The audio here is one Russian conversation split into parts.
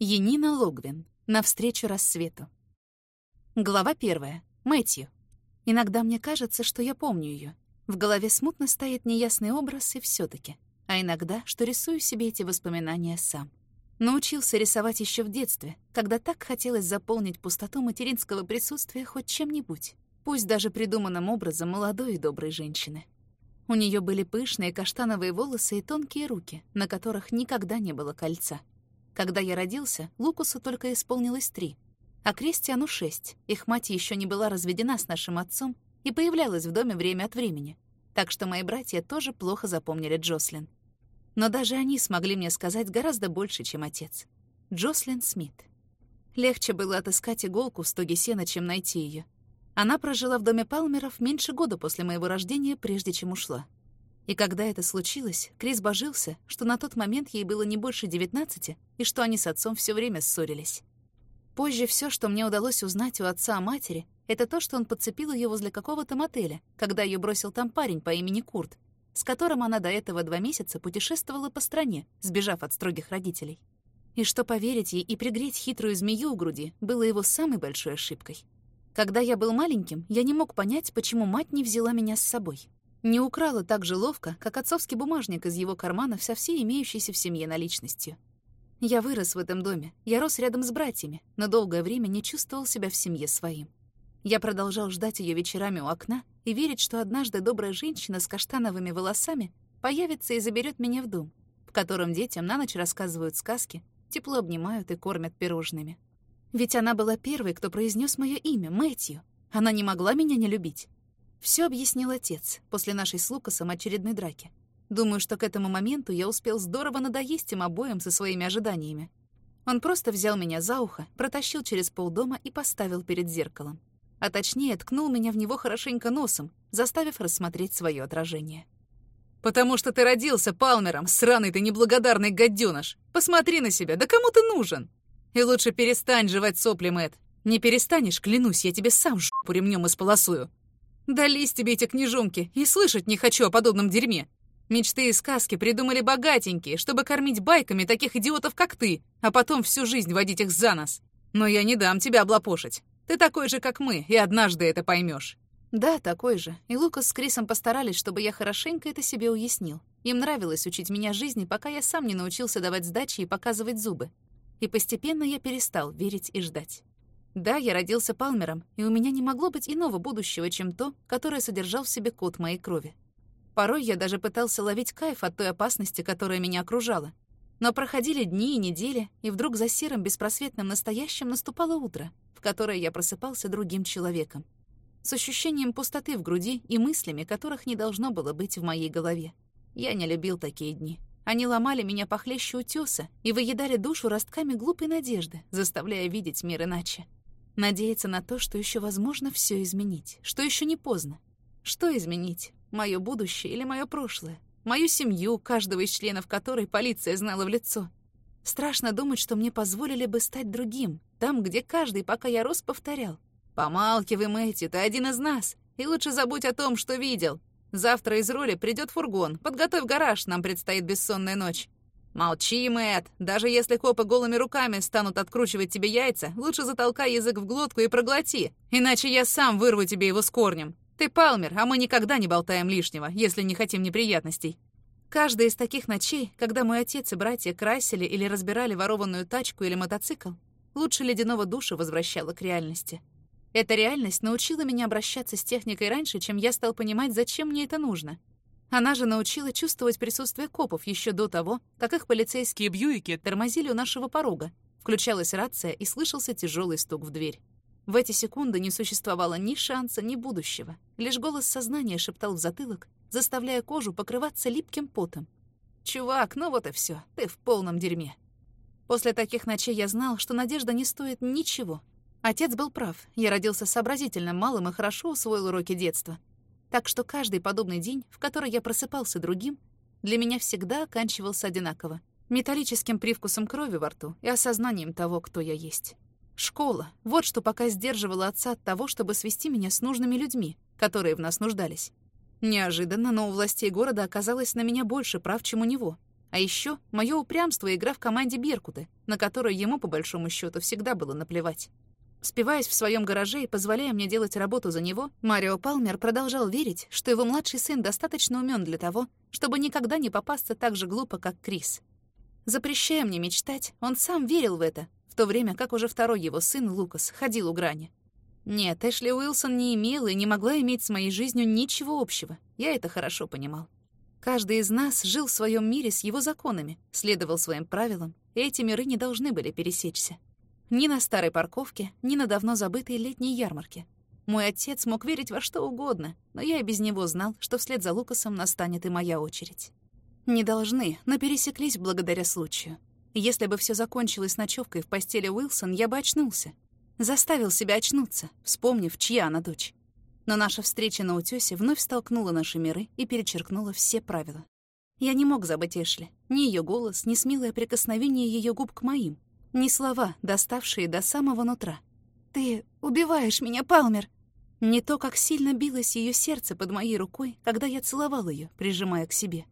Енина Логвин. Навстречу рассвету. Глава первая. Мэтью. Иногда мне кажется, что я помню ее. В голове смутно стоит неясный образ и все таки А иногда, что рисую себе эти воспоминания сам. Научился рисовать еще в детстве, когда так хотелось заполнить пустоту материнского присутствия хоть чем-нибудь, пусть даже придуманным образом молодой и доброй женщины. У нее были пышные каштановые волосы и тонкие руки, на которых никогда не было кольца — когда я родился, Лукусу только исполнилось три, а Кристиану — шесть. Их мать еще не была разведена с нашим отцом и появлялась в доме время от времени. Так что мои братья тоже плохо запомнили Джослин. Но даже они смогли мне сказать гораздо больше, чем отец. Джослин Смит. Легче было отыскать иголку в стоге сена, чем найти ее. Она прожила в доме Палмеров меньше года после моего рождения, прежде чем ушла. И когда это случилось, Крис божился, что на тот момент ей было не больше 19 и что они с отцом все время ссорились. Позже все, что мне удалось узнать у отца о матери, это то, что он подцепил ее возле какого-то мотеля, когда ее бросил там парень по имени Курт, с которым она до этого два месяца путешествовала по стране, сбежав от строгих родителей. И что поверить ей и пригреть хитрую змею у груди было его самой большой ошибкой. Когда я был маленьким, я не мог понять, почему мать не взяла меня с собой. Не украла так же ловко, как отцовский бумажник из его кармана со всей имеющейся в семье наличностью. Я вырос в этом доме, я рос рядом с братьями, но долгое время не чувствовал себя в семье своим. Я продолжал ждать ее вечерами у окна и верить, что однажды добрая женщина с каштановыми волосами появится и заберет меня в дом, в котором детям на ночь рассказывают сказки, тепло обнимают и кормят пирожными. Ведь она была первой, кто произнес мое имя, Мэтью. Она не могла меня не любить. Все объяснил отец после нашей с Лукасом очередной драки. Думаю, что к этому моменту я успел здорово надоесть им обоим со своими ожиданиями. Он просто взял меня за ухо, протащил через полдома и поставил перед зеркалом. А точнее, ткнул меня в него хорошенько носом, заставив рассмотреть свое отражение. «Потому что ты родился Палмером, сраный ты неблагодарный гадёныш! Посмотри на себя, да кому ты нужен? И лучше перестань жевать сопли, Мэтт. Не перестанешь, клянусь, я тебе сам жопу ремнём исполосую. Дались тебе эти книжонки, и слышать не хочу о подобном дерьме. Мечты и сказки придумали богатенькие, чтобы кормить байками таких идиотов, как ты, а потом всю жизнь водить их за нос. Но я не дам тебя облапошить. Ты такой же, как мы, и однажды это поймешь. Да, такой же. И Лукас с Крисом постарались, чтобы я хорошенько это себе уяснил. Им нравилось учить меня жизни, пока я сам не научился давать сдачи и показывать зубы. И постепенно я перестал верить и ждать. Да, я родился Палмером, и у меня не могло быть иного будущего, чем то, которое содержал в себе код моей крови. Порой я даже пытался ловить кайф от той опасности, которая меня окружала. Но проходили дни и недели, и вдруг за серым беспросветным настоящим наступало утро, в которое я просыпался другим человеком. С ощущением пустоты в груди и мыслями, которых не должно было быть в моей голове. Я не любил такие дни. Они ломали меня похлеще утёса и выедали душу ростками глупой надежды, заставляя видеть мир иначе. Надеяться на то, что еще возможно все изменить, что еще не поздно. Что изменить? Мое будущее или мое прошлое? Мою семью, каждого из членов которой полиция знала в лицо. Страшно думать, что мне позволили бы стать другим, там, где каждый, пока я рос, повторял. «Помалкивай, Мэтью, ты один из нас, и лучше забудь о том, что видел. Завтра из роли придет фургон, подготовь гараж, нам предстоит бессонная ночь. «Молчи, Мэтт. Даже если копы голыми руками станут откручивать тебе яйца, лучше затолкай язык в глотку и проглоти, иначе я сам вырву тебе его с корнем. Ты Палмер, а мы никогда не болтаем лишнего, если не хотим неприятностей». Каждая из таких ночей, когда мой отец и братья красили или разбирали ворованную тачку или мотоцикл, лучше ледяного душа возвращала к реальности. Эта реальность научила меня обращаться с техникой раньше, чем я стал понимать, зачем мне это нужно — она же научила чувствовать присутствие копов еще до того, как их полицейские бьюики тормозили у нашего порога. Включалась рация и слышался тяжелый стук в дверь. В эти секунды не существовало ни шанса, ни будущего. Лишь голос сознания шептал в затылок, заставляя кожу покрываться липким потом. «Чувак, ну вот и все, ты в полном дерьме». После таких ночей я знал, что надежда не стоит ничего. Отец был прав. Я родился сообразительным, малым и хорошо усвоил уроки детства. Так что каждый подобный день, в который я просыпался другим, для меня всегда оканчивался одинаково. Металлическим привкусом крови во рту и осознанием того, кто я есть. Школа — вот что пока сдерживало отца от того, чтобы свести меня с нужными людьми, которые в нас нуждались. Неожиданно, но у властей города оказалось на меня больше прав, чем у него. А еще мое упрямство и игра в команде Беркуты, на которую ему, по большому счету, всегда было наплевать. Спиваясь в своем гараже и позволяя мне делать работу за него, Марио Палмер продолжал верить, что его младший сын достаточно умен для того, чтобы никогда не попасться так же глупо, как Крис. Запрещая мне мечтать, он сам верил в это, в то время как уже второй его сын, Лукас, ходил у грани. Нет, Эшли Уилсон не имела и не могла иметь с моей жизнью ничего общего. Я это хорошо понимал. Каждый из нас жил в своем мире с его законами, следовал своим правилам, и эти миры не должны были пересечься. Ни на старой парковке, ни на давно забытой летней ярмарке. Мой отец мог верить во что угодно, но я и без него знал, что вслед за Лукасом настанет и моя очередь. Не должны, но пересеклись благодаря случаю. Если бы все закончилось ночевкой в постели Уилсон, я бы очнулся. Заставил себя очнуться, вспомнив, чья она дочь. Но наша встреча на утёсе вновь столкнула наши миры и перечеркнула все правила. Я не мог забыть Эшли, ни ее голос, ни смелое прикосновение ее губ к моим — ни слова, доставшие до самого нутра. «Ты убиваешь меня, Палмер!» Не то, как сильно билось ее сердце под моей рукой, когда я целовал ее, прижимая к себе.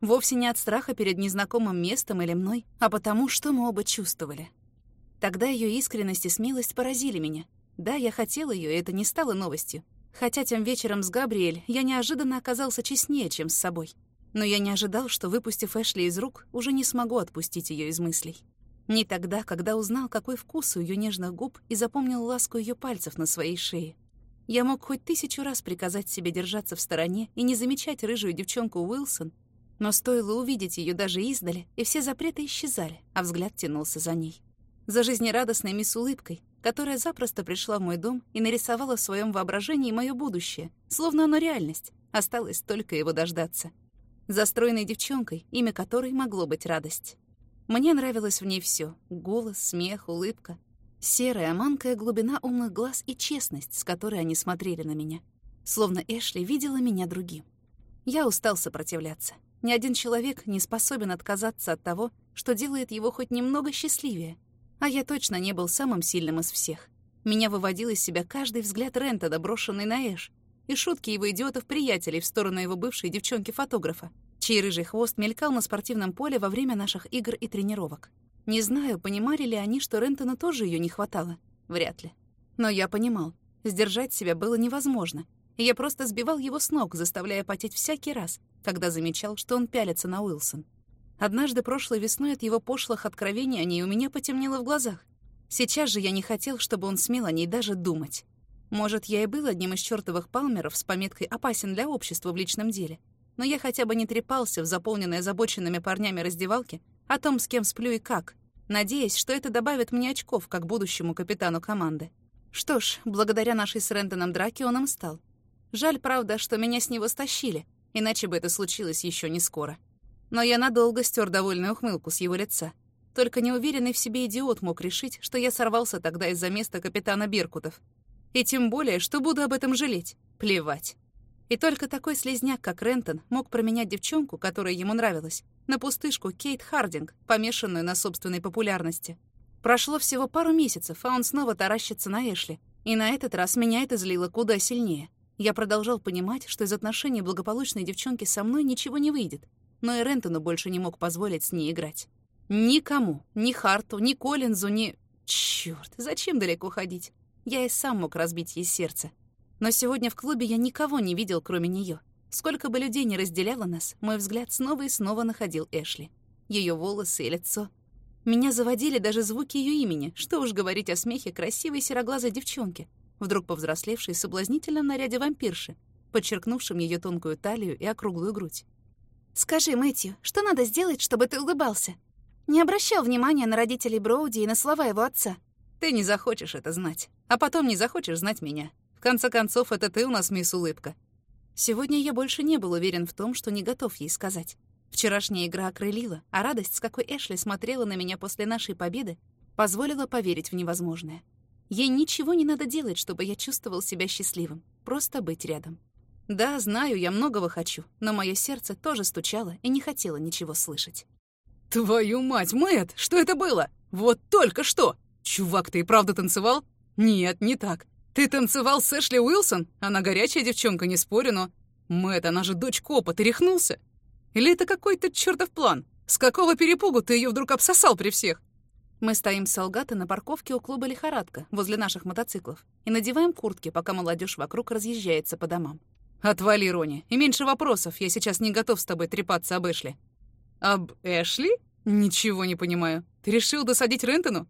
Вовсе не от страха перед незнакомым местом или мной, а потому, что мы оба чувствовали. Тогда ее искренность и смелость поразили меня. Да, я хотел ее, и это не стало новостью. Хотя тем вечером с Габриэль я неожиданно оказался честнее, чем с собой. Но я не ожидал, что, выпустив Эшли из рук, уже не смогу отпустить ее из мыслей. Не тогда, когда узнал, какой вкус у ее нежных губ и запомнил ласку ее пальцев на своей шее. Я мог хоть тысячу раз приказать себе держаться в стороне и не замечать рыжую девчонку Уилсон, но стоило увидеть ее даже издали, и все запреты исчезали, а взгляд тянулся за ней. За жизнерадостной мисс улыбкой, которая запросто пришла в мой дом и нарисовала в своем воображении мое будущее, словно оно реальность, осталось только его дождаться. За стройной девчонкой, имя которой могло быть радость. Мне нравилось в ней все: голос, смех, улыбка. Серая, манкая глубина умных глаз и честность, с которой они смотрели на меня. Словно Эшли видела меня другим. Я устал сопротивляться. Ни один человек не способен отказаться от того, что делает его хоть немного счастливее. А я точно не был самым сильным из всех. Меня выводил из себя каждый взгляд Рентеда, брошенный на Эш, и шутки его идиотов-приятелей в сторону его бывшей девчонки-фотографа чей рыжий хвост мелькал на спортивном поле во время наших игр и тренировок. Не знаю, понимали ли они, что Рентону тоже ее не хватало. Вряд ли. Но я понимал. Сдержать себя было невозможно. И я просто сбивал его с ног, заставляя потеть всякий раз, когда замечал, что он пялится на Уилсон. Однажды прошлой весной от его пошлых откровений о ней у меня потемнело в глазах. Сейчас же я не хотел, чтобы он смел о ней даже думать. Может, я и был одним из чёртовых палмеров с пометкой «опасен для общества» в личном деле но я хотя бы не трепался в заполненной озабоченными парнями раздевалке о том, с кем сплю и как, надеясь, что это добавит мне очков как будущему капитану команды. Что ж, благодаря нашей с Рэндоном драке он им стал. Жаль, правда, что меня с него стащили, иначе бы это случилось еще не скоро. Но я надолго стер довольную ухмылку с его лица. Только неуверенный в себе идиот мог решить, что я сорвался тогда из-за места капитана Беркутов. И тем более, что буду об этом жалеть. Плевать. И только такой слезняк, как Рентон, мог променять девчонку, которая ему нравилась, на пустышку Кейт Хардинг, помешанную на собственной популярности. Прошло всего пару месяцев, а он снова таращится на Эшли. И на этот раз меня это злило куда сильнее. Я продолжал понимать, что из отношений благополучной девчонки со мной ничего не выйдет. Но и Рентону больше не мог позволить с ней играть. Никому, ни Харту, ни Коллинзу, ни... Чёрт, зачем далеко ходить? Я и сам мог разбить ей сердце. Но сегодня в клубе я никого не видел, кроме нее. Сколько бы людей не разделяло нас, мой взгляд снова и снова находил Эшли. Ее волосы и лицо. Меня заводили даже звуки ее имени, что уж говорить о смехе красивой сероглазой девчонки, вдруг повзрослевшей в соблазнительном наряде вампирши, подчеркнувшем ее тонкую талию и округлую грудь. «Скажи, Мэтью, что надо сделать, чтобы ты улыбался? Не обращал внимания на родителей Броуди и на слова его отца». «Ты не захочешь это знать, а потом не захочешь знать меня. В конце концов, это ты у нас мисс Улыбка. Сегодня я больше не был уверен в том, что не готов ей сказать. Вчерашняя игра окрылила, а радость, с какой Эшли смотрела на меня после нашей победы, позволила поверить в невозможное. Ей ничего не надо делать, чтобы я чувствовал себя счастливым. Просто быть рядом. Да, знаю, я многого хочу, но мое сердце тоже стучало и не хотело ничего слышать. «Твою мать, Мэтт, что это было? Вот только что! Чувак, ты и правда танцевал? Нет, не так. «Ты танцевал с Эшли Уилсон? Она горячая девчонка, не спорю, но...» «Мэтт, она же дочь копа, ты рехнулся? Или это какой-то чертов план? С какого перепугу ты ее вдруг обсосал при всех? Мы стоим с Салгата на парковке у клуба «Лихорадка» возле наших мотоциклов и надеваем куртки, пока молодежь вокруг разъезжается по домам. Отвали, Рони, и меньше вопросов, я сейчас не готов с тобой трепаться об Эшли. Об Эшли? Ничего не понимаю. Ты решил досадить Рентону?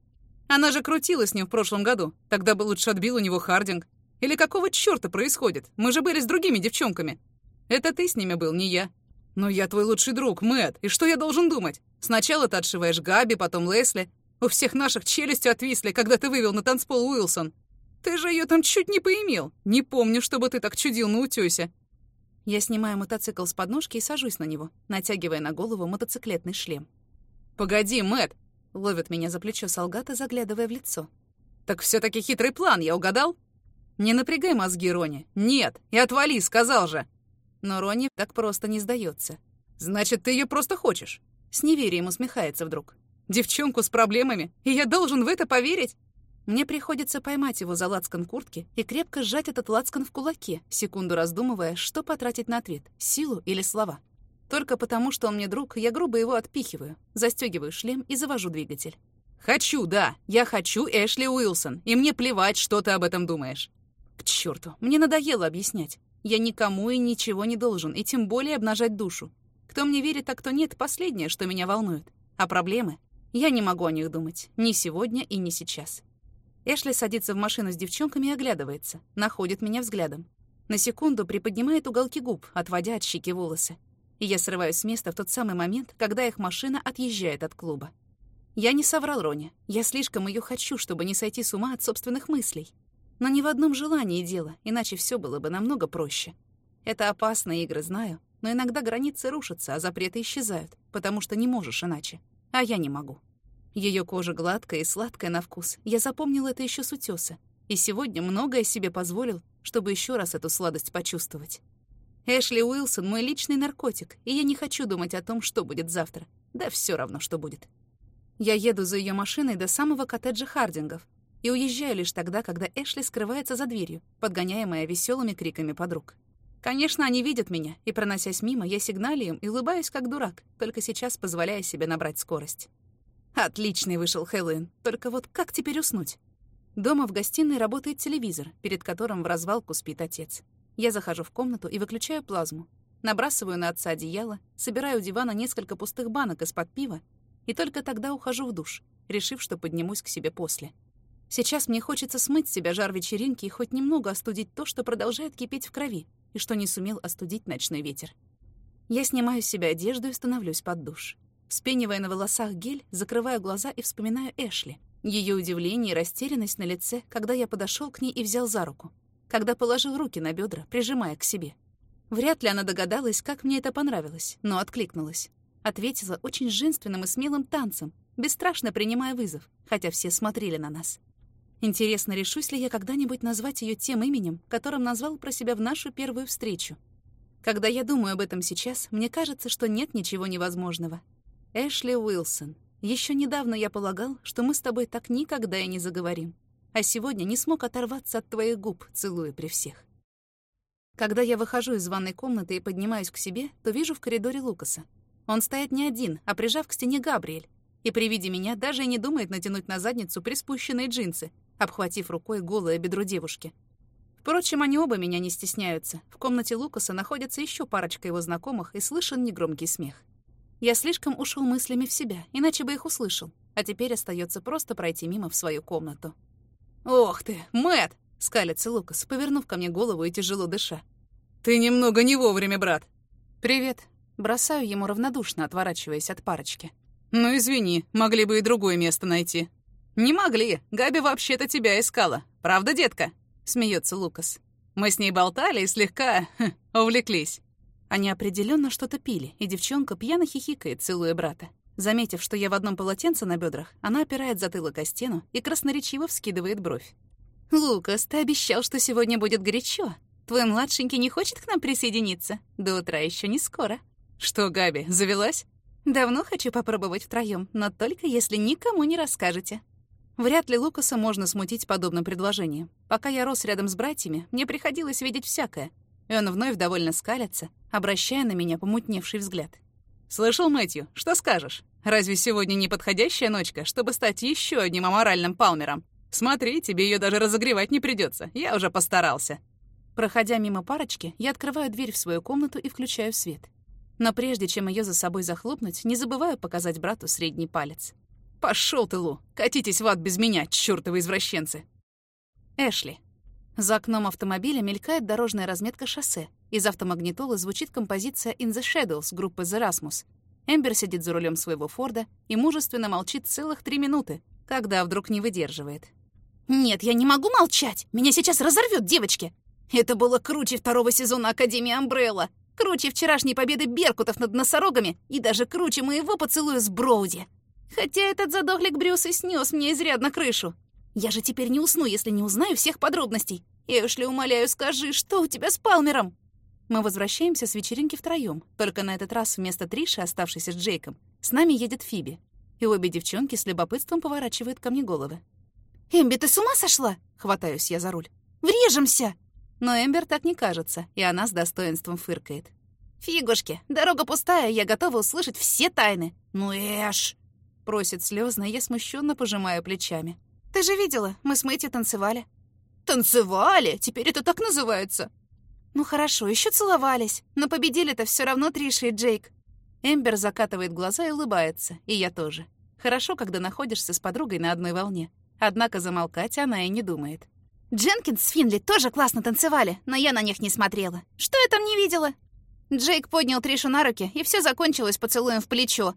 Она же крутилась с ним в прошлом году. Тогда бы лучше отбил у него Хардинг. Или какого чёрта происходит? Мы же были с другими девчонками. Это ты с ними был, не я. Но я твой лучший друг, Мэтт, и что я должен думать? Сначала ты отшиваешь Габи, потом Лесли. У всех наших челюсти отвисли, когда ты вывел на танцпол Уилсон. Ты же ее там чуть не поимел. Не помню, чтобы ты так чудил на утёсе. Я снимаю мотоцикл с подножки и сажусь на него, натягивая на голову мотоциклетный шлем. «Погоди, Мэтт!» — ловит меня за плечо Солгата, заглядывая в лицо. «Так все таки хитрый план, я угадал?» «Не напрягай мозги, Рони. Нет, и отвали, сказал же!» Но Рони так просто не сдается. «Значит, ты ее просто хочешь?» С неверием усмехается вдруг. «Девчонку с проблемами? И я должен в это поверить?» Мне приходится поймать его за лацкан куртки и крепко сжать этот лацкан в кулаке, секунду раздумывая, что потратить на ответ — силу или слова. Только потому, что он мне друг, я грубо его отпихиваю, застегиваю шлем и завожу двигатель. «Хочу, да. Я хочу Эшли Уилсон, и мне плевать, что ты об этом думаешь». К черту, мне надоело объяснять. Я никому и ничего не должен, и тем более обнажать душу. Кто мне верит, а кто нет, последнее, что меня волнует. А проблемы? Я не могу о них думать. Ни сегодня и ни сейчас. Эшли садится в машину с девчонками и оглядывается, находит меня взглядом. На секунду приподнимает уголки губ, отводя от щеки волосы. И я срываюсь с места в тот самый момент, когда их машина отъезжает от клуба. Я не соврал Роне. Я слишком ее хочу, чтобы не сойти с ума от собственных мыслей. Но ни в одном желании дело, иначе все было бы намного проще. Это опасные игры, знаю, но иногда границы рушатся, а запреты исчезают, потому что не можешь иначе. А я не могу. Ее кожа гладкая и сладкая на вкус. Я запомнил это еще с утёса. И сегодня многое себе позволил, чтобы еще раз эту сладость почувствовать. Эшли Уилсон — мой личный наркотик, и я не хочу думать о том, что будет завтра. Да все равно, что будет. Я еду за ее машиной до самого коттеджа Хардингов и уезжаю лишь тогда, когда Эшли скрывается за дверью, подгоняемая веселыми криками подруг. Конечно, они видят меня, и, проносясь мимо, я сигналю им и улыбаюсь как дурак, только сейчас позволяя себе набрать скорость. Отличный вышел Хэллоуин. Только вот как теперь уснуть? Дома в гостиной работает телевизор, перед которым в развалку спит отец. Я захожу в комнату и выключаю плазму. Набрасываю на отца одеяло, собираю у дивана несколько пустых банок из-под пива и только тогда ухожу в душ, решив, что поднимусь к себе после. Сейчас мне хочется смыть с себя жар вечеринки и хоть немного остудить то, что продолжает кипеть в крови и что не сумел остудить ночной ветер. Я снимаю с себя одежду и становлюсь под душ. Вспенивая на волосах гель, закрываю глаза и вспоминаю Эшли. Ее удивление и растерянность на лице, когда я подошел к ней и взял за руку. Когда положил руки на бедра, прижимая к себе. Вряд ли она догадалась, как мне это понравилось, но откликнулась. Ответила очень женственным и смелым танцем, бесстрашно принимая вызов, хотя все смотрели на нас. Интересно, решусь ли я когда-нибудь назвать ее тем именем, которым назвал про себя в нашу первую встречу. Когда я думаю об этом сейчас, мне кажется, что нет ничего невозможного. Эшли Уилсон, еще недавно я полагал, что мы с тобой так никогда и не заговорим, а сегодня не смог оторваться от твоих губ, целуя при всех. Когда я выхожу из ванной комнаты и поднимаюсь к себе, то вижу в коридоре Лукаса. Он стоит не один, а прижав к стене Габриэль, и при виде меня даже и не думает натянуть на задницу приспущенные джинсы, обхватив рукой голое бедро девушки. Впрочем, они оба меня не стесняются. В комнате Лукаса находится еще парочка его знакомых и слышен негромкий смех. Я слишком ушел мыслями в себя, иначе бы их услышал. А теперь остается просто пройти мимо в свою комнату. «Ох ты, Мэт! скалится Лукас, повернув ко мне голову и тяжело дыша. «Ты немного не вовремя, брат!» «Привет!» Бросаю ему равнодушно, отворачиваясь от парочки. «Ну, извини, могли бы и другое место найти». «Не могли. Габи вообще-то тебя искала. Правда, детка?» — смеется Лукас. «Мы с ней болтали и слегка хм, увлеклись». Они определенно что-то пили, и девчонка пьяно хихикает, целуя брата. Заметив, что я в одном полотенце на бедрах, она опирает затылок о стену и красноречиво вскидывает бровь. «Лукас, ты обещал, что сегодня будет горячо. Твой младшенький не хочет к нам присоединиться? До утра еще не скоро». «Что, Габи, завелась?» «Давно хочу попробовать втроём, но только если никому не расскажете». Вряд ли Лукаса можно смутить подобным предложением. Пока я рос рядом с братьями, мне приходилось видеть всякое, и он вновь довольно скалится, обращая на меня помутневший взгляд. «Слышал, Мэтью, что скажешь? Разве сегодня не подходящая ночка, чтобы стать еще одним аморальным палмером? Смотри, тебе ее даже разогревать не придется. Я уже постарался». Проходя мимо парочки, я открываю дверь в свою комнату и включаю свет. Но прежде чем ее за собой захлопнуть, не забываю показать брату средний палец. Пошел ты, Лу! Катитесь в ад без меня, чёртовы извращенцы!» Эшли. За окном автомобиля мелькает дорожная разметка шоссе. Из автомагнитолы звучит композиция «In the Shadows» группы The Rasmus. Эмбер сидит за рулем своего Форда и мужественно молчит целых три минуты, когда вдруг не выдерживает. «Нет, я не могу молчать! Меня сейчас разорвет, девочки! Это было круче второго сезона Академии Амбрелла, круче вчерашней победы Беркутов над носорогами и даже круче моего поцелуя с Броуди. Хотя этот задохлик Брюс и снес мне изрядно крышу. Я же теперь не усну, если не узнаю всех подробностей. Эшли, умоляю, скажи, что у тебя с Палмером?» Мы возвращаемся с вечеринки втроём, только на этот раз вместо Триши, оставшейся с Джейком, с нами едет Фиби. И обе девчонки с любопытством поворачивают ко мне головы. «Эмби, ты с ума сошла?» — хватаюсь я за руль. «Врежемся!» Но Эмбер так не кажется, и она с достоинством фыркает. «Фигушки, дорога пустая, я готова услышать все тайны». «Ну, Эш!» — просит слезно, я смущенно пожимаю плечами. «Ты же видела, мы с Мэтью танцевали». «Танцевали? Теперь это так называется?» «Ну хорошо, еще целовались, но победили-то все равно Триша и Джейк». Эмбер закатывает глаза и улыбается, и я тоже. Хорошо, когда находишься с подругой на одной волне. Однако замолкать она и не думает. Дженкинс с Финли тоже классно танцевали, но я на них не смотрела. Что я там не видела? Джейк поднял Тришу на руки, и все закончилось поцелуем в плечо.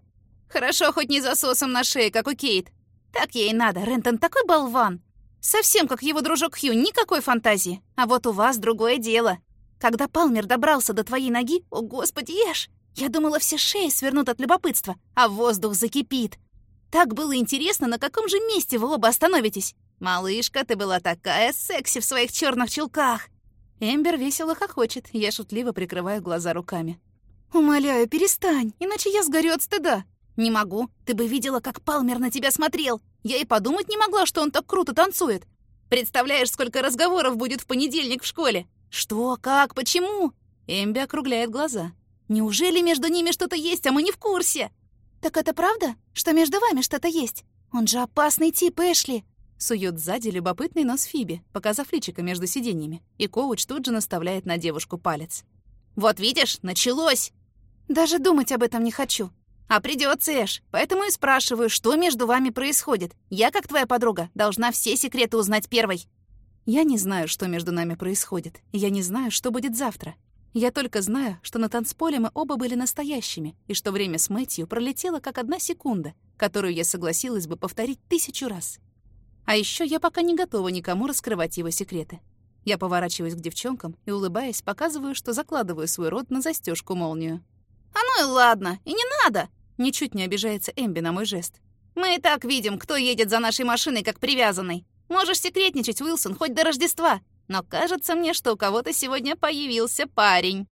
Хорошо, хоть не засосом на шее, как у Кейт. Так ей надо, Рентон такой болван. Совсем как его дружок Хью, никакой фантазии. А вот у вас другое дело. Когда Палмер добрался до твоей ноги, о господи, ешь! Я думала, все шеи свернут от любопытства, а воздух закипит. Так было интересно, на каком же месте вы оба остановитесь. «Малышка, ты была такая секси в своих черных чулках!» Эмбер весело хохочет, я шутливо прикрываю глаза руками. «Умоляю, перестань, иначе я сгорю от стыда». «Не могу. Ты бы видела, как Палмер на тебя смотрел. Я и подумать не могла, что он так круто танцует. Представляешь, сколько разговоров будет в понедельник в школе?» «Что? Как? Почему?» Эмби округляет глаза. «Неужели между ними что-то есть, а мы не в курсе?» «Так это правда, что между вами что-то есть? Он же опасный тип, Эшли. Сует сзади любопытный нос Фиби, показав личико между сиденьями, и коуч тут же наставляет на девушку палец. «Вот видишь, началось!» «Даже думать об этом не хочу. А придется, Эш, поэтому и спрашиваю, что между вами происходит. Я, как твоя подруга, должна все секреты узнать первой». Я не знаю, что между нами происходит. Я не знаю, что будет завтра. Я только знаю, что на танцполе мы оба были настоящими, и что время с Мэтью пролетело как одна секунда, которую я согласилась бы повторить тысячу раз. А еще я пока не готова никому раскрывать его секреты. Я поворачиваюсь к девчонкам и, улыбаясь, показываю, что закладываю свой рот на застежку молнию. «А ну и ладно, и не надо!» Ничуть не обижается Эмби на мой жест. «Мы и так видим, кто едет за нашей машиной как привязанный. Можешь секретничать, Уилсон, хоть до Рождества. Но кажется мне, что у кого-то сегодня появился парень».